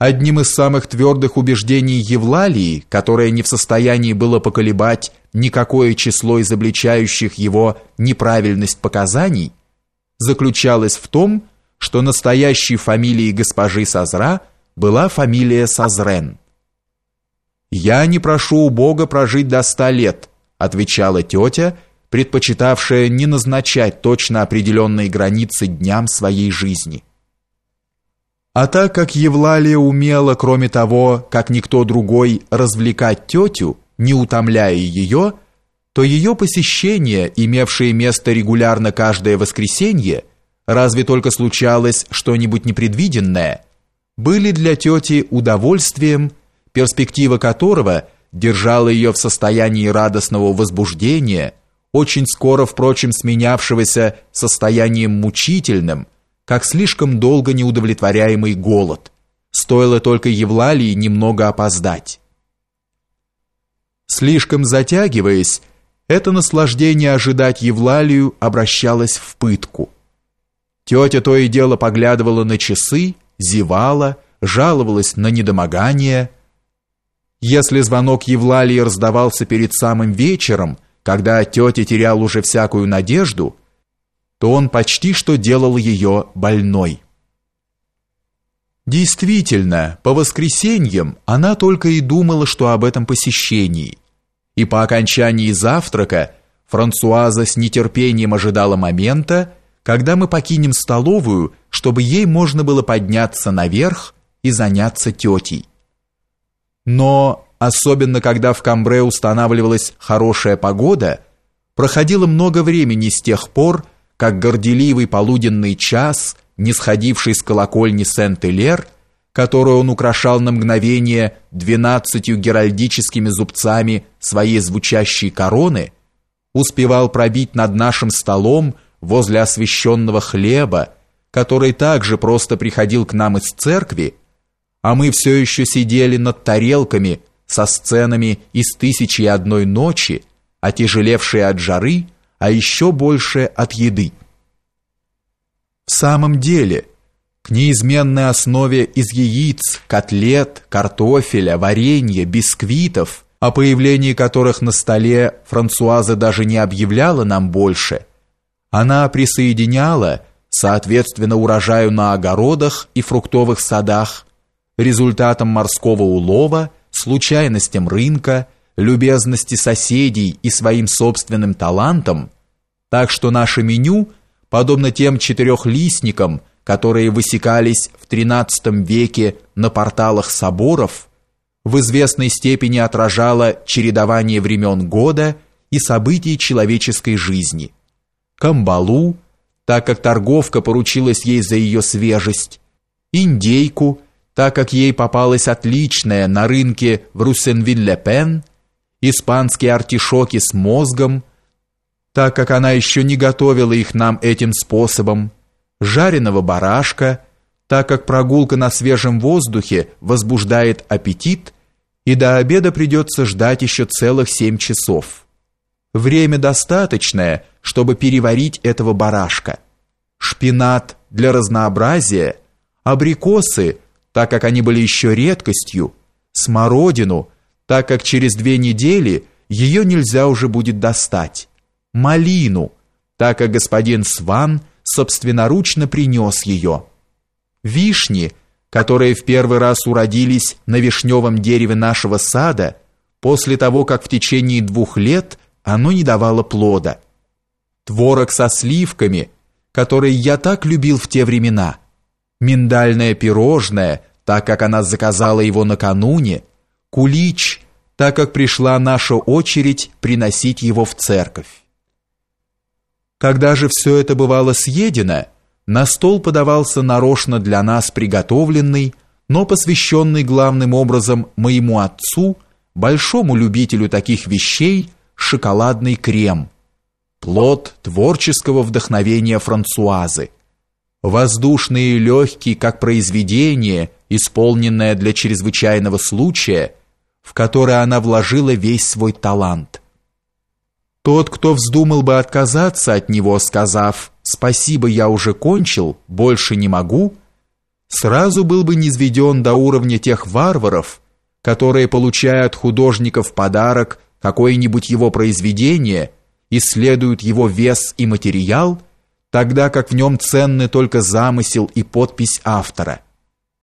Одним из самых твердых убеждений Евлалии, которое не в состоянии было поколебать никакое число изобличающих его неправильность показаний, заключалось в том, что настоящей фамилией госпожи Сазра была фамилия Сазрен. «Я не прошу у Бога прожить до ста лет», отвечала тетя, предпочитавшая не назначать точно определенные границы дням своей жизни. А так как Евлалия умела, кроме того, как никто другой, развлекать тетю, не утомляя ее, то ее посещения, имевшие место регулярно каждое воскресенье, разве только случалось что-нибудь непредвиденное, были для тети удовольствием, перспектива которого держала ее в состоянии радостного возбуждения, очень скоро, впрочем, сменявшегося состоянием мучительным, как слишком долго неудовлетворяемый голод. Стоило только Евлалии немного опоздать. Слишком затягиваясь, это наслаждение ожидать Евлалию обращалось в пытку. Тетя то и дело поглядывала на часы, зевала, жаловалась на недомогание. Если звонок Евлалии раздавался перед самым вечером, когда тетя терял уже всякую надежду, то он почти что делал ее больной. Действительно, по воскресеньям она только и думала, что об этом посещении. И по окончании завтрака Франсуаза с нетерпением ожидала момента, когда мы покинем столовую, чтобы ей можно было подняться наверх и заняться тетей. Но, особенно когда в Камбре устанавливалась хорошая погода, проходило много времени с тех пор, как горделивый полуденный час, не сходивший с колокольни Сент-Элер, которую он украшал на мгновение двенадцатью геральдическими зубцами своей звучащей короны, успевал пробить над нашим столом возле освященного хлеба, который также просто приходил к нам из церкви, а мы все еще сидели над тарелками со сценами из «Тысячи и одной ночи», отяжелевшие от жары, а еще больше от еды. В самом деле, к неизменной основе из яиц, котлет, картофеля, варенья, бисквитов, о появлении которых на столе Франсуаза даже не объявляла нам больше, она присоединяла, соответственно урожаю на огородах и фруктовых садах, результатам морского улова, случайностям рынка, любезности соседей и своим собственным талантам, так что наше меню, подобно тем четырехлистникам, которые высекались в XIII веке на порталах соборов, в известной степени отражало чередование времен года и событий человеческой жизни. Камбалу, так как торговка поручилась ей за ее свежесть, индейку – так как ей попалась отличная на рынке в Руссенвиль-ле-Пен, испанские артишоки с мозгом, так как она еще не готовила их нам этим способом, жареного барашка, так как прогулка на свежем воздухе возбуждает аппетит, и до обеда придется ждать еще целых семь часов. Время достаточное, чтобы переварить этого барашка. Шпинат для разнообразия, абрикосы – так как они были еще редкостью, смородину, так как через две недели ее нельзя уже будет достать, малину, так как господин Сван собственноручно принес ее, вишни, которые в первый раз уродились на вишневом дереве нашего сада, после того, как в течение двух лет оно не давало плода, творог со сливками, который я так любил в те времена, миндальное пирожное, так как она заказала его накануне, кулич, так как пришла наша очередь приносить его в церковь. Когда же все это бывало съедено, на стол подавался нарочно для нас приготовленный, но посвященный главным образом моему отцу, большому любителю таких вещей, шоколадный крем, плод творческого вдохновения Франсуазы воздушный и легкий, как произведение, исполненное для чрезвычайного случая, в которое она вложила весь свой талант. Тот, кто вздумал бы отказаться от него, сказав «Спасибо, я уже кончил, больше не могу», сразу был бы низведен до уровня тех варваров, которые получают художников подарок какое-нибудь его произведение, исследуют его вес и материал, тогда как в нем ценны только замысел и подпись автора –